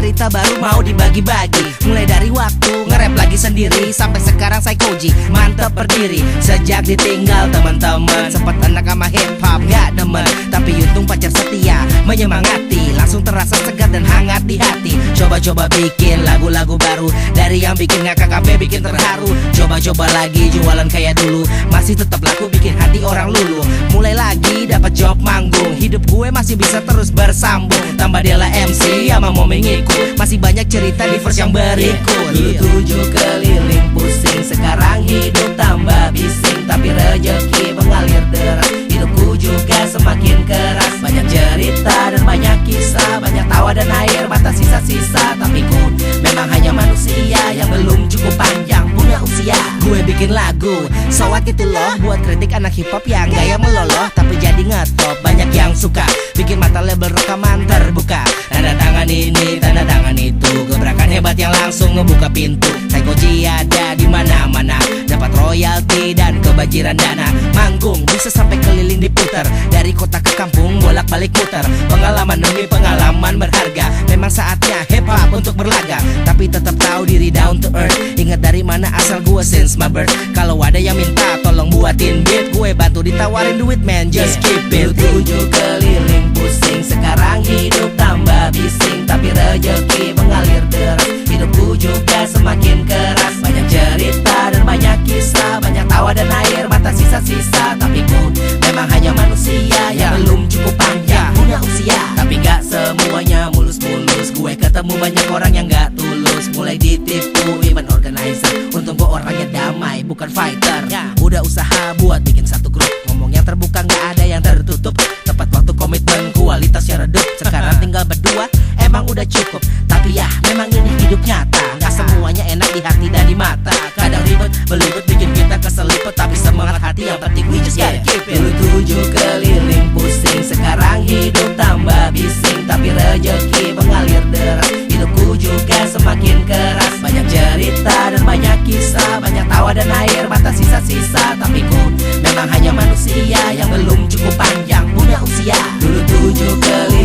cerita baru mau dibagi-bagi. Mulai dari waktu nge-rap lagi sendiri Sampai sekarang saya koji mantep berdiri. Sejak ditinggal teman-teman Sempat enak sama hip hop gak demen. Tapi untung pacar setia menyemangati. Langsung terasa segar dan hangat di hati Coba-coba bikin lagu-lagu baru. Dari yang bikin ngakak sampai bikin terharu. Coba-coba lagi jualan kayak dulu. Masih tetap laku bikin hati orang lulu. Mulai lagi dapat job manggung. Hidup gue masih bisa terus bersambung. Tambah Dela MC sama mau mengikut Masih banyak cerita di verse yang berikut. Tujuh keliling sisa-sisa Tapi ku memang hanya manusia Yang belum cukup panjang punya usia. Gue bikin lagu Sawat itu loh Buat kritik anak hip hop yang gaya meloloh Tapi jadi ngetop Banyak yang suka. Bikin mata label rekaman terbuka. Tanda tangan ini, tanda tangan itu. Gebrakan hebat yang langsung ngebuka pintu. Psychoji ada di mana-mana. Dapat royalti dan kebajiran dana. Manggung bisa sampai keliling diputar. Dari kota ke kampung bolak-balik putar Pengalaman demi pengalaman berharga. Memang saatnya hop untuk berlaga. Tapi tetap tahu diri down to earth. Ingat dari mana asal gue since my birth. Kalau ada yang minta tolong buatin beat. Gue bantu ditawarin duit man. Just keep it. Tujuh keliling pusing. Sekarang hidup tambah bising. Tapi rejeki mengalir deras. Hidupku juga semakin keras. Banyak cerita dan banyak kisah. Banyak tawa dan air. Mata sisa-sisa. Tapi ku can fight. Tapi ku memang hanya manusia Yang belum cukup panjang punya usia. Dulu tujuh keliling